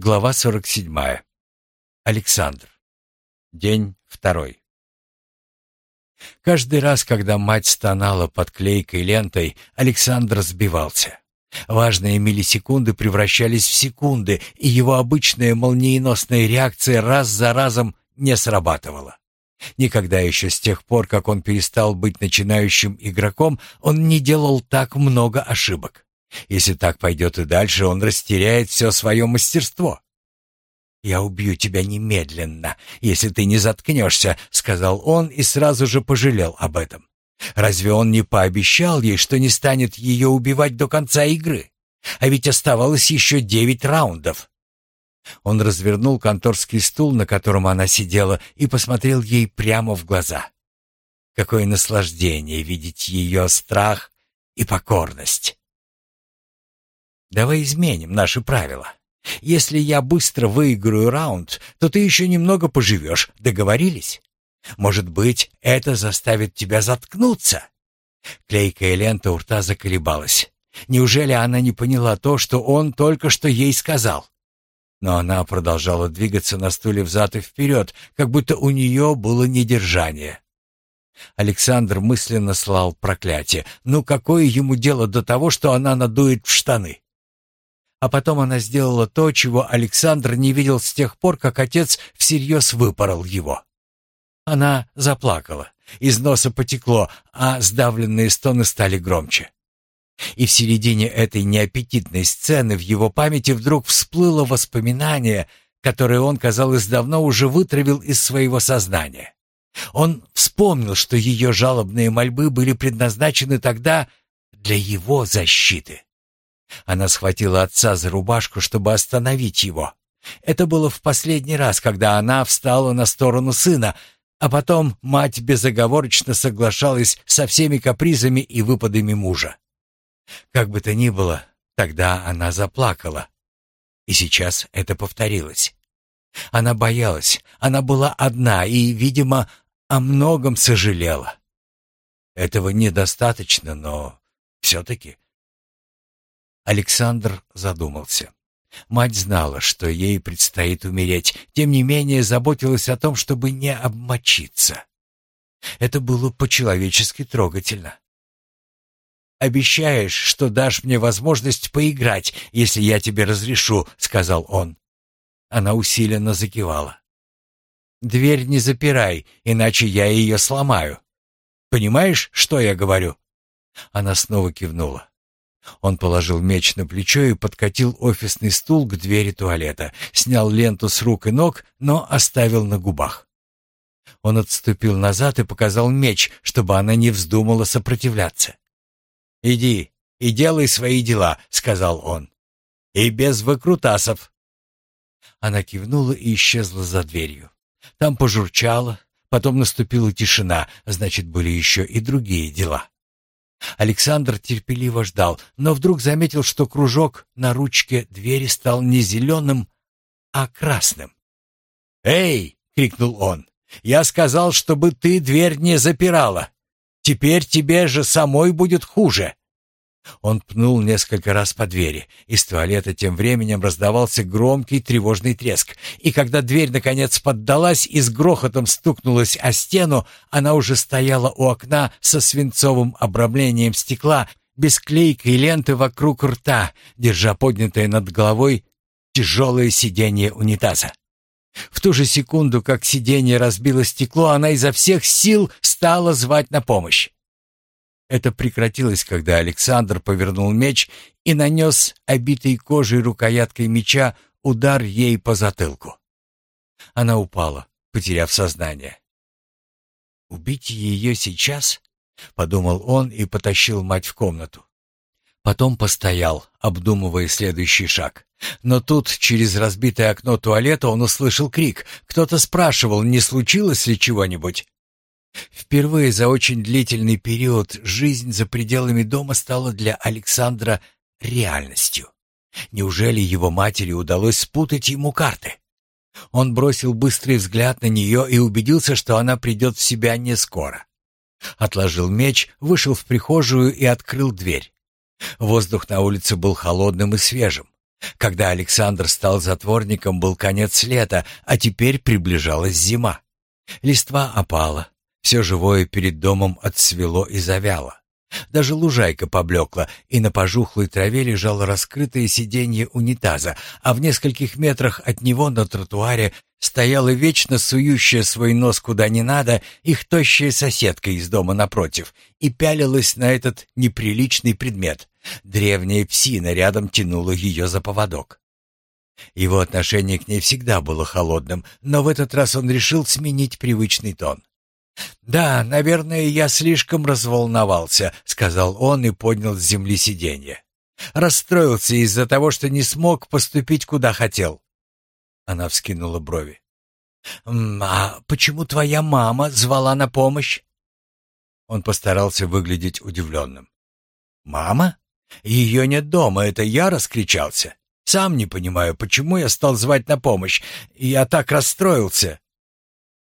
Глава 47. Александр. День второй. Каждый раз, когда мать стонала под клейкой лентой, Александр сбивался. Важные миллисекунды превращались в секунды, и его обычная молниеносная реакция раз за разом не срабатывала. Никогда еще с тех пор, как он перестал быть начинающим игроком, он не делал так много ошибок. Если так пойдет и дальше, он растеряет все свое мастерство. «Я убью тебя немедленно, если ты не заткнешься», — сказал он и сразу же пожалел об этом. Разве он не пообещал ей, что не станет ее убивать до конца игры? А ведь оставалось еще девять раундов. Он развернул конторский стул, на котором она сидела, и посмотрел ей прямо в глаза. Какое наслаждение видеть ее страх и покорность. Давай изменим наши правила. Если я быстро выиграю раунд, то ты еще немного поживешь. Договорились? Может быть, это заставит тебя заткнуться?» Клейкая лента у рта заколебалась. Неужели она не поняла то, что он только что ей сказал? Но она продолжала двигаться на стуле взад и вперед, как будто у нее было недержание. Александр мысленно слал проклятие. Ну какое ему дело до того, что она надует в штаны? А потом она сделала то, чего Александр не видел с тех пор, как отец всерьез выпорол его. Она заплакала, из носа потекло, а сдавленные стоны стали громче. И в середине этой неаппетитной сцены в его памяти вдруг всплыло воспоминание, которое он, казалось, давно уже вытравил из своего сознания. Он вспомнил, что ее жалобные мольбы были предназначены тогда для его защиты. Она схватила отца за рубашку, чтобы остановить его. Это было в последний раз, когда она встала на сторону сына, а потом мать безоговорочно соглашалась со всеми капризами и выпадами мужа. Как бы то ни было, тогда она заплакала. И сейчас это повторилось. Она боялась, она была одна и, видимо, о многом сожалела. Этого недостаточно, но все-таки Александр задумался. Мать знала, что ей предстоит умереть, тем не менее заботилась о том, чтобы не обмочиться. Это было по-человечески трогательно. «Обещаешь, что дашь мне возможность поиграть, если я тебе разрешу», — сказал он. Она усиленно закивала. «Дверь не запирай, иначе я ее сломаю. Понимаешь, что я говорю?» Она снова кивнула. Он положил меч на плечо и подкатил офисный стул к двери туалета, снял ленту с рук и ног, но оставил на губах. Он отступил назад и показал меч, чтобы она не вздумала сопротивляться. «Иди и делай свои дела», — сказал он. «И без выкрутасов». Она кивнула и исчезла за дверью. Там пожурчало, потом наступила тишина, значит, были еще и другие дела. Александр терпеливо ждал, но вдруг заметил, что кружок на ручке двери стал не зеленым, а красным. «Эй!» — крикнул он. «Я сказал, чтобы ты дверь не запирала. Теперь тебе же самой будет хуже». Он пнул несколько раз по двери. Из туалета тем временем раздавался громкий тревожный треск. И когда дверь наконец поддалась и с грохотом стукнулась о стену, она уже стояла у окна со свинцовым обрамлением стекла, без клейкой ленты вокруг рта, держа поднятое над головой тяжелое сиденье унитаза. В ту же секунду, как сиденье разбило стекло, она изо всех сил стала звать на помощь. Это прекратилось, когда Александр повернул меч и нанес обитой кожей рукояткой меча удар ей по затылку. Она упала, потеряв сознание. «Убить ее сейчас?» — подумал он и потащил мать в комнату. Потом постоял, обдумывая следующий шаг. Но тут, через разбитое окно туалета, он услышал крик. Кто-то спрашивал, не случилось ли чего-нибудь. Впервые за очень длительный период жизнь за пределами дома стала для Александра реальностью. Неужели его матери удалось спутать ему карты? Он бросил быстрый взгляд на нее и убедился, что она придет в себя не скоро. Отложил меч, вышел в прихожую и открыл дверь. Воздух на улице был холодным и свежим. Когда Александр стал затворником, был конец лета, а теперь приближалась зима. Листва опала, все живое перед домом отцвело и завяло. Даже лужайка поблекла, и на пожухлой траве лежало раскрытое сиденье унитаза, а в нескольких метрах от него на тротуаре стояла вечно сующая свой нос куда не надо их тощая соседка из дома напротив и пялилась на этот неприличный предмет. Древняя псина рядом тянула ее за поводок. Его отношение к ней всегда было холодным, но в этот раз он решил сменить привычный тон. «Да, наверное, я слишком разволновался», — сказал он и поднял с земли сиденье. «Расстроился из-за того, что не смог поступить, куда хотел». Она вскинула брови. «А почему твоя мама звала на помощь?» Он постарался выглядеть удивленным. «Мама? Ее нет дома, это я раскричался. Сам не понимаю, почему я стал звать на помощь. Я так расстроился».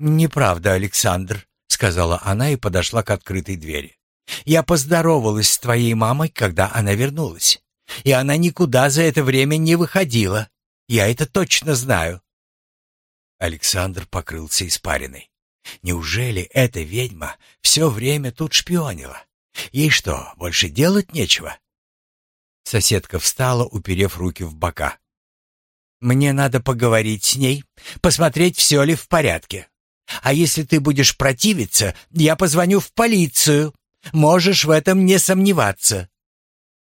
«Неправда, Александр», — сказала она и подошла к открытой двери. «Я поздоровалась с твоей мамой, когда она вернулась. И она никуда за это время не выходила. Я это точно знаю». Александр покрылся испариной. Неужели эта ведьма все время тут шпионила? Ей что, больше делать нечего? Соседка встала, уперев руки в бока. «Мне надо поговорить с ней, посмотреть, все ли в порядке. А если ты будешь противиться, я позвоню в полицию. Можешь в этом не сомневаться».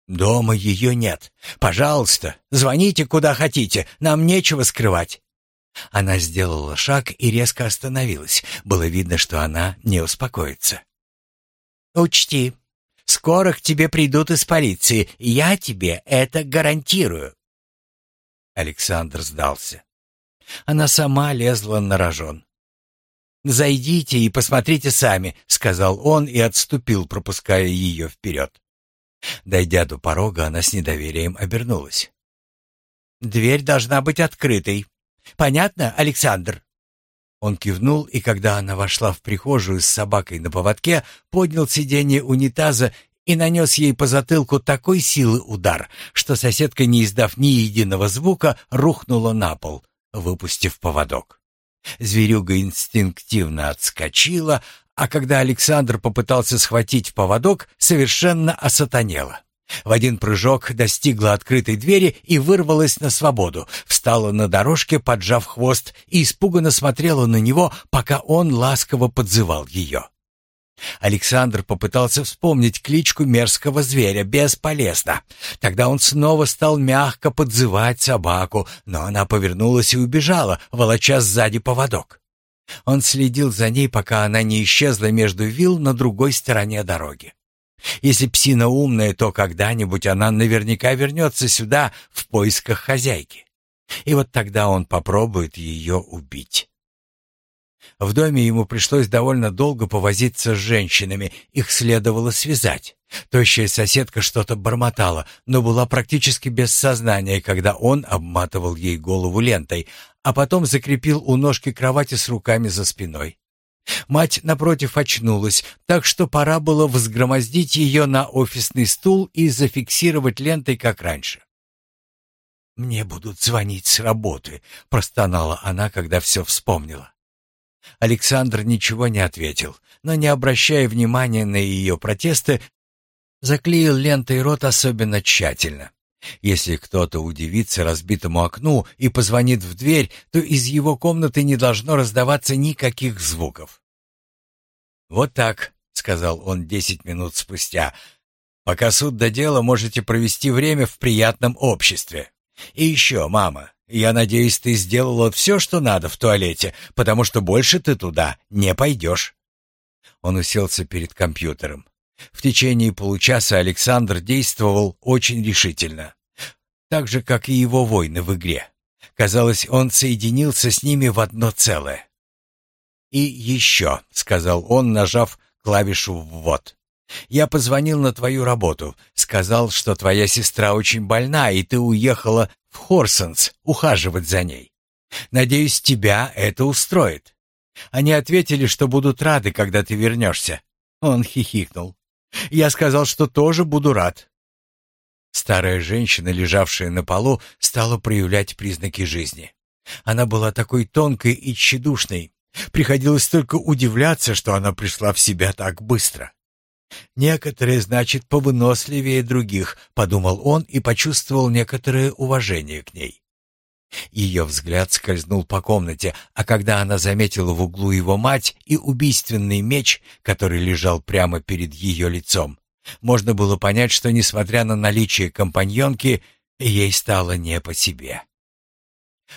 «Дома ее нет. Пожалуйста, звоните куда хотите, нам нечего скрывать». Она сделала шаг и резко остановилась. Было видно, что она не успокоится. «Учти, скоро к тебе придут из полиции. Я тебе это гарантирую». Александр сдался. Она сама лезла на рожон. «Зайдите и посмотрите сами», — сказал он и отступил, пропуская ее вперед. Дойдя до порога, она с недоверием обернулась. «Дверь должна быть открытой. Понятно, Александр?» Он кивнул, и когда она вошла в прихожую с собакой на поводке, поднял сиденье унитаза и нанес ей по затылку такой силы удар, что соседка, не издав ни единого звука, рухнула на пол, выпустив поводок. Зверюга инстинктивно отскочила, а когда Александр попытался схватить поводок, совершенно осатанела. В один прыжок достигла открытой двери и вырвалась на свободу, встала на дорожке, поджав хвост, и испуганно смотрела на него, пока он ласково подзывал ее. Александр попытался вспомнить кличку мерзкого зверя, бесполезно. Тогда он снова стал мягко подзывать собаку, но она повернулась и убежала, волоча сзади поводок. Он следил за ней, пока она не исчезла между вил на другой стороне дороги. Если псина умная, то когда-нибудь она наверняка вернется сюда в поисках хозяйки. И вот тогда он попробует ее убить. В доме ему пришлось довольно долго повозиться с женщинами, их следовало связать. Тощая соседка что-то бормотала, но была практически без сознания, когда он обматывал ей голову лентой, а потом закрепил у ножки кровати с руками за спиной. Мать, напротив, очнулась, так что пора было взгромоздить ее на офисный стул и зафиксировать лентой, как раньше. «Мне будут звонить с работы», — простонала она, когда все вспомнила. Александр ничего не ответил, но, не обращая внимания на ее протесты, заклеил лентой рот особенно тщательно. Если кто-то удивится разбитому окну и позвонит в дверь, то из его комнаты не должно раздаваться никаких звуков. «Вот так», — сказал он десять минут спустя. «Пока суд до дела, можете провести время в приятном обществе. И еще, мама, я надеюсь, ты сделала все, что надо в туалете, потому что больше ты туда не пойдешь». Он уселся перед компьютером. В течение получаса Александр действовал очень решительно. Так же, как и его воины в игре. Казалось, он соединился с ними в одно целое. «И еще», — сказал он, нажав клавишу «ввод». «Я позвонил на твою работу, сказал, что твоя сестра очень больна, и ты уехала в Хорсонс ухаживать за ней. Надеюсь, тебя это устроит». Они ответили, что будут рады, когда ты вернешься. Он хихикнул. Я сказал, что тоже буду рад. Старая женщина, лежавшая на полу, стала проявлять признаки жизни. Она была такой тонкой и тщедушной. Приходилось только удивляться, что она пришла в себя так быстро. «Некоторые, значит, повыносливее других», — подумал он и почувствовал некоторое уважение к ней. Ее взгляд скользнул по комнате, а когда она заметила в углу его мать и убийственный меч, который лежал прямо перед ее лицом, можно было понять, что, несмотря на наличие компаньонки, ей стало не по себе.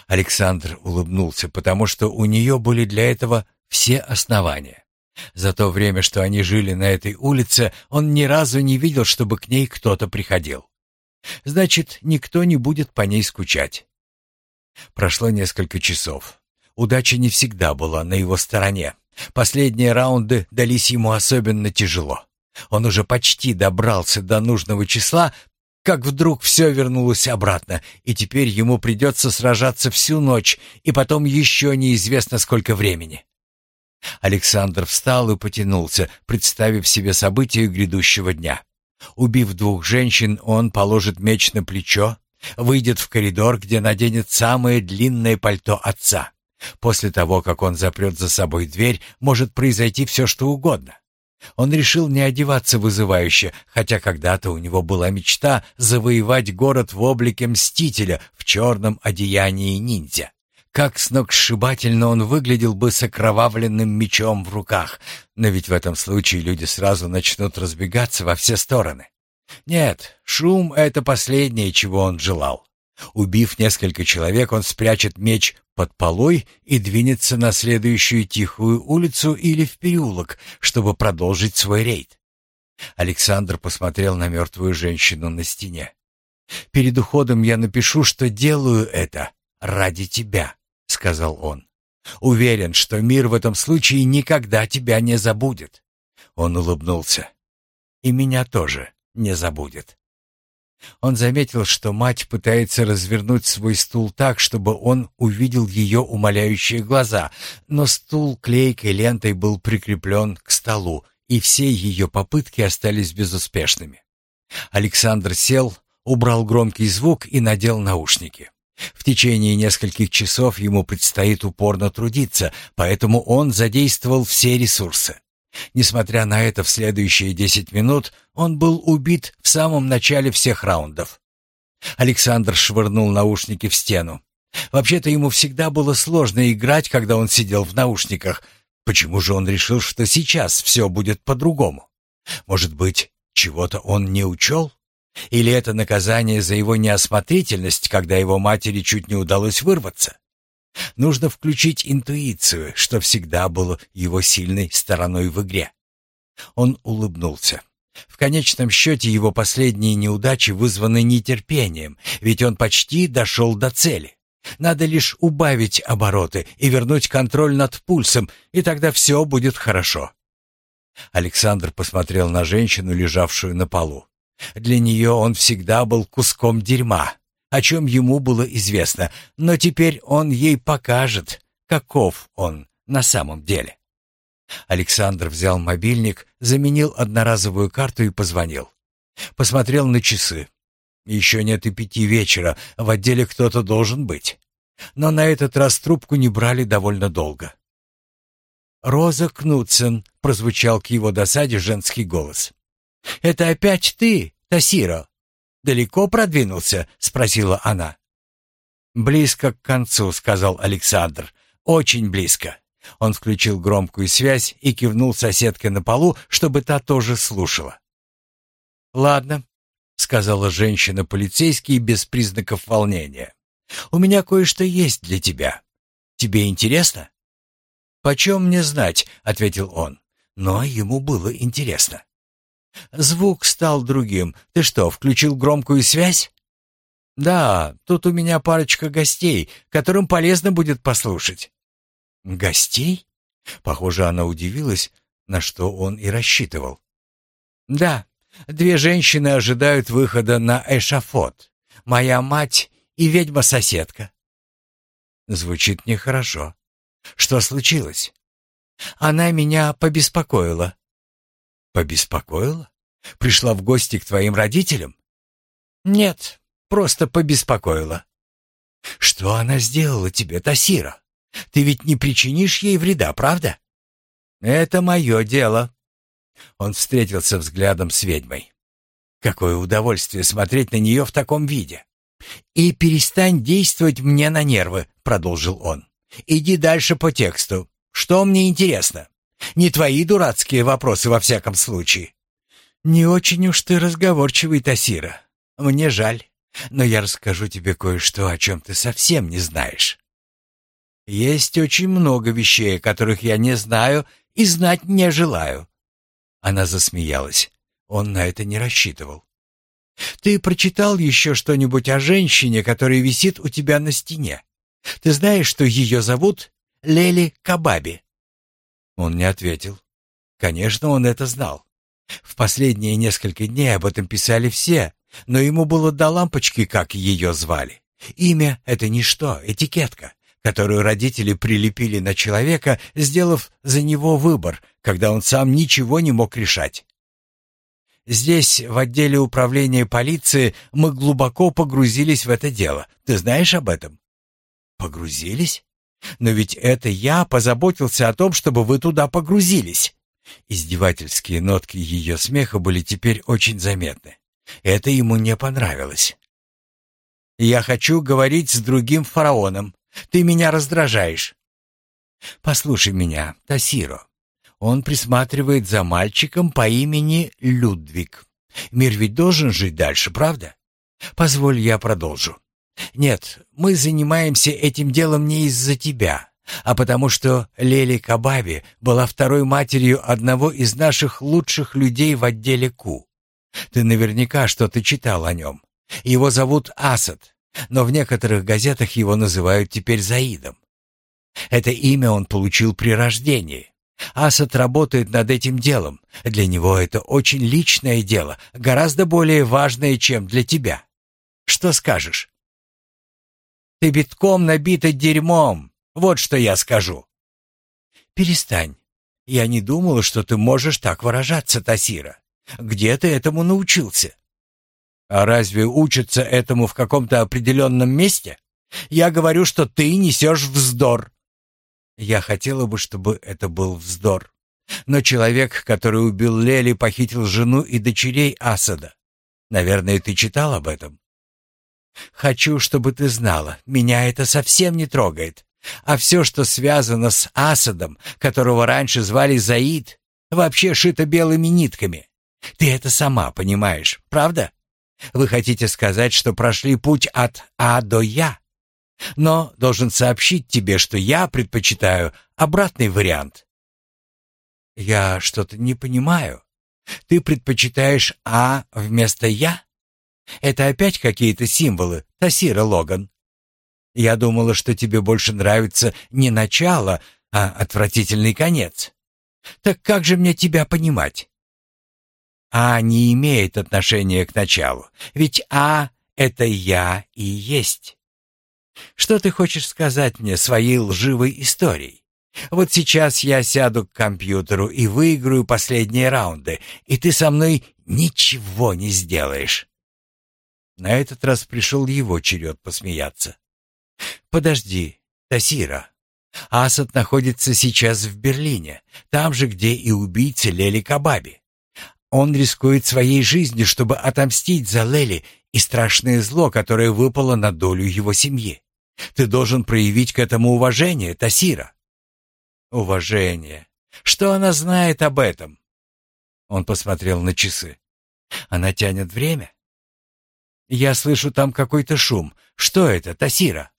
Александр улыбнулся, потому что у нее были для этого все основания. За то время, что они жили на этой улице, он ни разу не видел, чтобы к ней кто-то приходил. Значит, никто не будет по ней скучать. Прошло несколько часов. Удача не всегда была на его стороне. Последние раунды дались ему особенно тяжело. Он уже почти добрался до нужного числа, как вдруг все вернулось обратно, и теперь ему придется сражаться всю ночь, и потом еще неизвестно сколько времени. Александр встал и потянулся, представив себе события грядущего дня. Убив двух женщин, он положит меч на плечо, выйдет в коридор, где наденет самое длинное пальто отца. После того, как он запрет за собой дверь, может произойти все, что угодно. Он решил не одеваться вызывающе, хотя когда-то у него была мечта завоевать город в облике мстителя в черном одеянии ниндзя. Как сногсшибательно он выглядел бы с окровавленным мечом в руках, но ведь в этом случае люди сразу начнут разбегаться во все стороны. Нет, шум — это последнее, чего он желал. Убив несколько человек, он спрячет меч под полой и двинется на следующую тихую улицу или в переулок, чтобы продолжить свой рейд. Александр посмотрел на мертвую женщину на стене. «Перед уходом я напишу, что делаю это ради тебя», — сказал он. «Уверен, что мир в этом случае никогда тебя не забудет». Он улыбнулся. «И меня тоже не забудет». Он заметил, что мать пытается развернуть свой стул так, чтобы он увидел ее умоляющие глаза, но стул клейкой лентой был прикреплен к столу, и все ее попытки остались безуспешными. Александр сел, убрал громкий звук и надел наушники. В течение нескольких часов ему предстоит упорно трудиться, поэтому он задействовал все ресурсы. Несмотря на это, в следующие десять минут он был убит в самом начале всех раундов. Александр швырнул наушники в стену. Вообще-то ему всегда было сложно играть, когда он сидел в наушниках. Почему же он решил, что сейчас все будет по-другому? Может быть, чего-то он не учел? Или это наказание за его неосмотрительность, когда его матери чуть не удалось вырваться? Нужно включить интуицию, что всегда было его сильной стороной в игре. Он улыбнулся. В конечном счете его последние неудачи вызваны нетерпением, ведь он почти дошел до цели. Надо лишь убавить обороты и вернуть контроль над пульсом, и тогда все будет хорошо. Александр посмотрел на женщину, лежавшую на полу. Для нее он всегда был куском дерьма, о чем ему было известно, но теперь он ей покажет, каков он на самом деле. Александр взял мобильник, заменил одноразовую карту и позвонил. Посмотрел на часы. Еще нет и пяти вечера, в отделе кто-то должен быть. Но на этот раз трубку не брали довольно долго. «Роза Кнутсен», — прозвучал к его досаде женский голос. «Это опять ты, Тасиро?» далеко продвинулся?» — спросила она. «Близко к концу», — сказал Александр. «Очень близко». Он включил громкую связь и кивнул соседке на полу, чтобы та тоже слушала. «Ладно», — сказала женщина-полицейский без признаков волнения. «У меня кое-что есть для тебя. Тебе интересно?» «Почем мне знать?» — ответил он. Но ему было интересно. Звук стал другим. Ты что, включил громкую связь? Да, тут у меня парочка гостей, которым полезно будет послушать. Гостей? Похоже, она удивилась, на что он и рассчитывал. Да, две женщины ожидают выхода на эшафот. Моя мать и ведьма-соседка. Звучит нехорошо. Что случилось? Она меня побеспокоила. Побеспокоила? Пришла в гости к твоим родителям? Нет, просто побеспокоила. Что она сделала тебе, Тасира? Ты ведь не причинишь ей вреда, правда? Это мое дело. Он встретился взглядом с ведьмой. Какое удовольствие смотреть на нее в таком виде. «И перестань действовать мне на нервы», — продолжил он. «Иди дальше по тексту. Что мне интересно? Не твои дурацкие вопросы во всяком случае». «Не очень уж ты разговорчивый, Тасира. Мне жаль, но я расскажу тебе кое-что, о чем ты совсем не знаешь». «Есть очень много вещей, которых я не знаю и знать не желаю». Она засмеялась. Он на это не рассчитывал. Ты прочитал еще что-нибудь о женщине, которая висит у тебя на стене? Ты знаешь, что ее зовут Лели Кабаби?» Он не ответил. Конечно, он это знал. В последние несколько дней об этом писали все, но ему было до лампочки, как ее звали. Имя — это ничто, этикетка, которую родители прилепили на человека, сделав за него выбор, когда он сам ничего не мог решать. Здесь, в отделе управления полиции, мы глубоко погрузились в это дело. Ты знаешь об этом? Погрузились? Но ведь это я позаботился о том, чтобы вы туда погрузились. Издевательские нотки ее смеха были теперь очень заметны. Это ему не понравилось. Я хочу говорить с другим фараоном. Ты меня раздражаешь. Послушай меня, Тасиро. Он присматривает за мальчиком по имени Людвиг. Мир ведь должен жить дальше, правда? Позволь, я продолжу. Нет, мы занимаемся этим делом не из-за тебя, а потому что Лели Кабаби была второй матерью одного из наших лучших людей в отделе Ку. Ты наверняка что-то читал о нем. Его зовут Асад, но в некоторых газетах его называют теперь Заидом. Это имя он получил при рождении. Асад работает над этим делом. Для него это очень личное дело, гораздо более важное, чем для тебя. Что скажешь? Ты битком набита дерьмом. Вот что я скажу. Перестань. Я не думала, что ты можешь так выражаться, Тасира. Где ты этому научился? А разве учатся этому в каком-то определенном месте? Я говорю, что ты несешь вздор. Я хотела бы, чтобы это был вздор. Но человек, который убил Лели, похитил жену и дочерей Асада. Наверное, ты читал об этом? Хочу, чтобы ты знала, меня это совсем не трогает. А все, что связано с Асадом, которого раньше звали Заид, вообще шито белыми нитками. Ты это сама понимаешь, правда? Вы хотите сказать, что прошли путь от А до Я? Но должен сообщить тебе, что я предпочитаю обратный вариант. Я что-то не понимаю. Ты предпочитаешь «а» вместо «я»? Это опять какие-то символы, Тасира Логан. Я думала, что тебе больше нравится не начало, а отвратительный конец. Так как же мне тебя понимать? «А» не имеет отношения к началу, ведь «а» — это «я» и есть. Что ты хочешь сказать мне своей лживой историей? Вот сейчас я сяду к компьютеру и выиграю последние раунды, и ты со мной ничего не сделаешь. На этот раз пришел его черед посмеяться. Подожди, Тасира. Асад находится сейчас в Берлине, там же, где и убийца Лели Кабаби. Он рискует своей жизнью, чтобы отомстить за Лели и страшное зло, которое выпало на долю его семьи. Ты должен проявить к этому уважение, Тасира. Уважение. Что она знает об этом? Он посмотрел на часы. Она тянет время? Я слышу там какой-то шум. Что это, Тасира?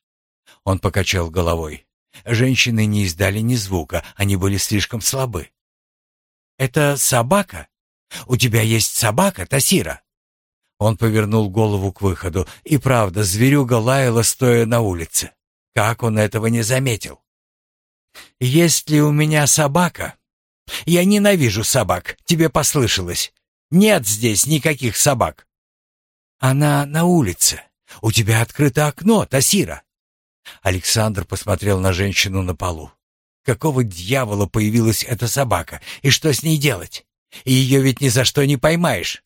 Он покачал головой. Женщины не издали ни звука, они были слишком слабы. Это собака? У тебя есть собака, Тасира? Он повернул голову к выходу, и правда, зверюга лаяла, стоя на улице. Как он этого не заметил? «Есть ли у меня собака?» «Я ненавижу собак, тебе послышалось. Нет здесь никаких собак». «Она на улице. У тебя открыто окно, Тасира». Александр посмотрел на женщину на полу. Какого дьявола появилась эта собака, и что с ней делать? Ее ведь ни за что не поймаешь.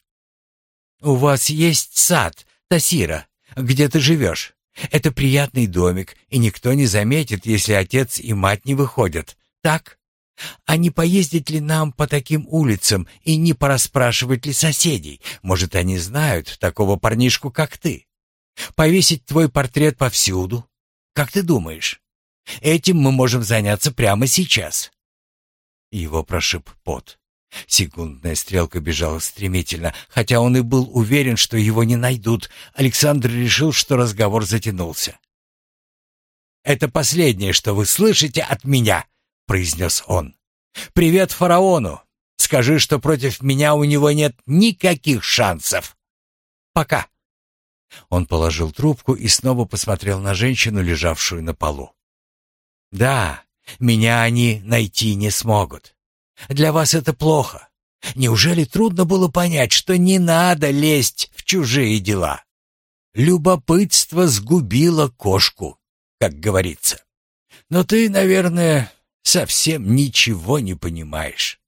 «У вас есть сад, Тасира, где ты живешь? Это приятный домик, и никто не заметит, если отец и мать не выходят. Так? А не поездить ли нам по таким улицам и не порасспрашивать ли соседей? Может, они знают такого парнишку, как ты? Повесить твой портрет повсюду? Как ты думаешь? Этим мы можем заняться прямо сейчас. Его прошиб пот. Секундная стрелка бежала стремительно, хотя он и был уверен, что его не найдут. Александр решил, что разговор затянулся. «Это последнее, что вы слышите от меня», — произнес он. «Привет фараону. Скажи, что против меня у него нет никаких шансов. Пока». Он положил трубку и снова посмотрел на женщину, лежавшую на полу. «Да, меня они найти не смогут. Для вас это плохо. Неужели трудно было понять, что не надо лезть в чужие дела? Любопытство сгубило кошку, как говорится. Но ты, наверное, совсем ничего не понимаешь.